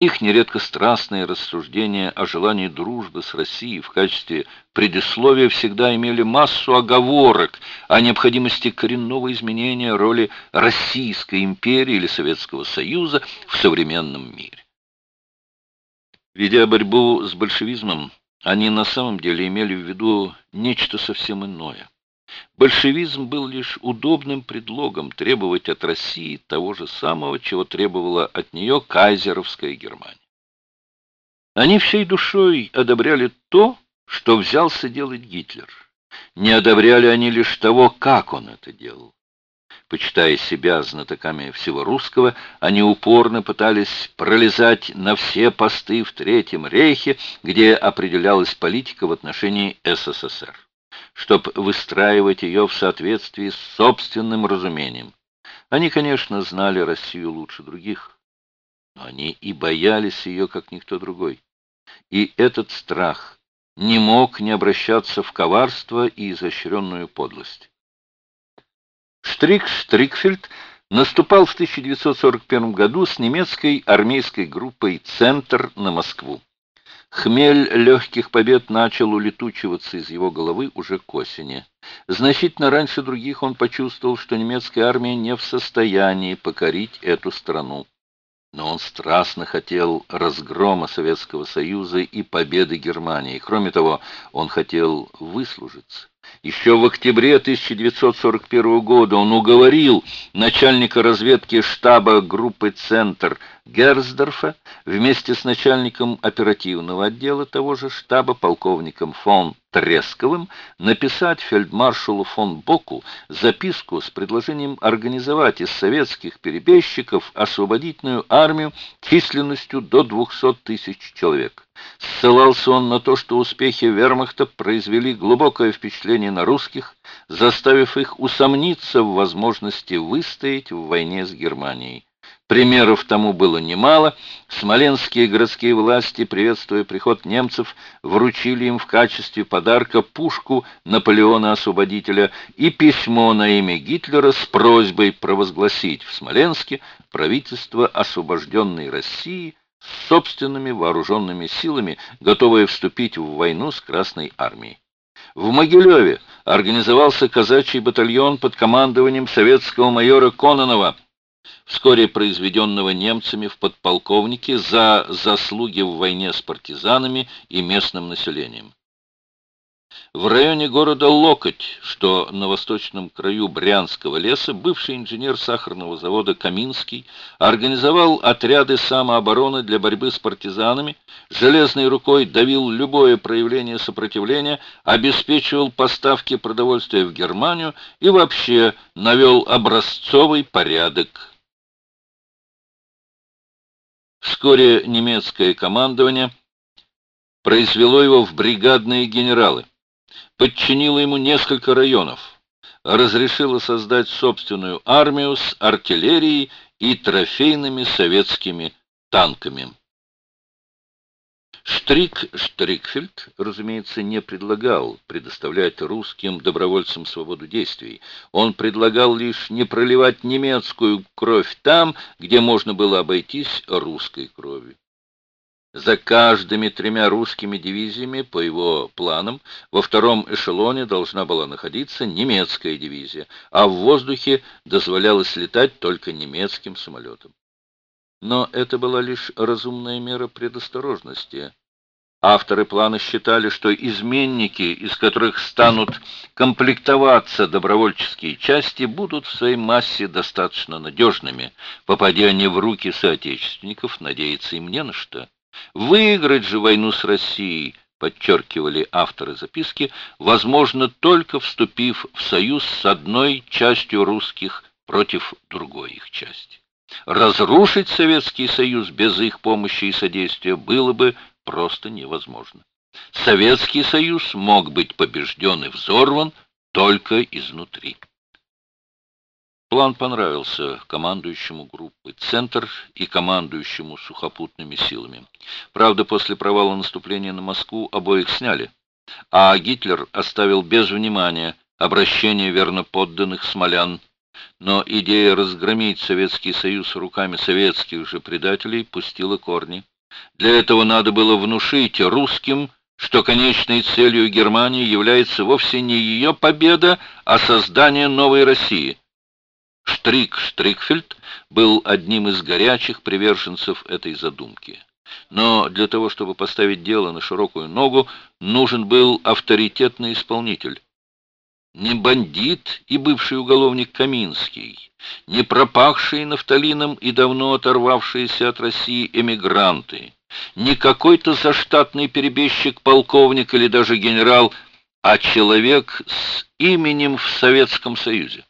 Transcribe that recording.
Их нередко страстные рассуждения о желании дружбы с Россией в качестве предисловия всегда имели массу оговорок о необходимости коренного изменения роли Российской империи или Советского Союза в современном мире. Ведя борьбу с большевизмом, они на самом деле имели в виду нечто совсем иное. Большевизм был лишь удобным предлогом требовать от России того же самого, чего требовала от нее кайзеровская Германия. Они всей душой одобряли то, что взялся делать Гитлер. Не одобряли они лишь того, как он это делал. Почитая себя знатоками всего русского, они упорно пытались пролезать на все посты в Третьем рейхе, где определялась политика в отношении СССР чтобы выстраивать ее в соответствии с собственным разумением. Они, конечно, знали Россию лучше других, но они и боялись ее, как никто другой. И этот страх не мог не обращаться в коварство и изощренную подлость. Штрик Штрикфельд наступал в 1941 году с немецкой армейской группой «Центр» на Москву. Хмель легких побед начал улетучиваться из его головы уже к осени. Значительно раньше других он почувствовал, что немецкая армия не в состоянии покорить эту страну. Но он страстно хотел разгрома Советского Союза и победы Германии. Кроме того, он хотел выслужиться. Еще в октябре 1941 года он уговорил начальника разведки штаба группы «Центр» Герсдорфа вместе с начальником оперативного отдела того же штаба полковником фон Тресковым написать фельдмаршалу фон Боку записку с предложением организовать из советских перебежчиков освободительную армию численностью до 200 тысяч человек. Ссылался он на то, что успехи вермахта произвели глубокое впечатление на русских, заставив их усомниться в возможности выстоять в войне с Германией. Примеров тому было немало. Смоленские городские власти, приветствуя приход немцев, вручили им в качестве подарка пушку Наполеона-освободителя и письмо на имя Гитлера с просьбой провозгласить в Смоленске правительство освобожденной России собственными вооруженными силами, готовое вступить в войну с Красной армией. В Могилеве организовался казачий батальон под командованием советского майора Кононова – вскоре произведенного немцами в подполковнике за заслуги в войне с партизанами и местным населением. В районе города Локоть, что на восточном краю Брянского леса, бывший инженер сахарного завода Каминский организовал отряды самообороны для борьбы с партизанами, железной рукой давил любое проявление сопротивления, обеспечивал поставки продовольствия в Германию и вообще навел образцовый порядок. Вскоре немецкое командование произвело его в бригадные генералы, подчинило ему несколько районов, разрешило создать собственную армию с артиллерией и трофейными советскими танками. Штрик Штрикфельд, разумеется, не предлагал предоставлять русским добровольцам свободу действий. Он предлагал лишь не проливать немецкую кровь там, где можно было обойтись русской кровью. За каждыми тремя русскими дивизиями, по его планам, во втором эшелоне должна была находиться немецкая дивизия, а в воздухе дозволялось летать только немецким самолетам. Но это была лишь разумная мера предосторожности. Авторы плана считали, что изменники, из которых станут комплектоваться добровольческие части, будут в своей массе достаточно надежными. Попадя они в руки соотечественников, надеяться им не на что. Выиграть же войну с Россией, подчеркивали авторы записки, возможно только вступив в союз с одной частью русских против другой их части. Разрушить Советский Союз без их помощи и содействия было бы просто невозможно. Советский Союз мог быть побежден и взорван только изнутри. План понравился командующему группы «Центр» и командующему сухопутными силами. Правда, после провала наступления на Москву обоих сняли, а Гитлер оставил без внимания обращение верноподданных смолян но идея разгромить Советский Союз руками советских же предателей пустила корни. Для этого надо было внушить русским, что конечной целью Германии является вовсе не ее победа, а создание новой России. Штрик Штрикфельд был одним из горячих приверженцев этой задумки. Но для того, чтобы поставить дело на широкую ногу, нужен был авторитетный исполнитель. Не бандит и бывший уголовник Каминский, не пропахшие нафталином и давно оторвавшиеся от России эмигранты, не какой-то заштатный перебежчик, полковник или даже генерал, а человек с именем в Советском Союзе.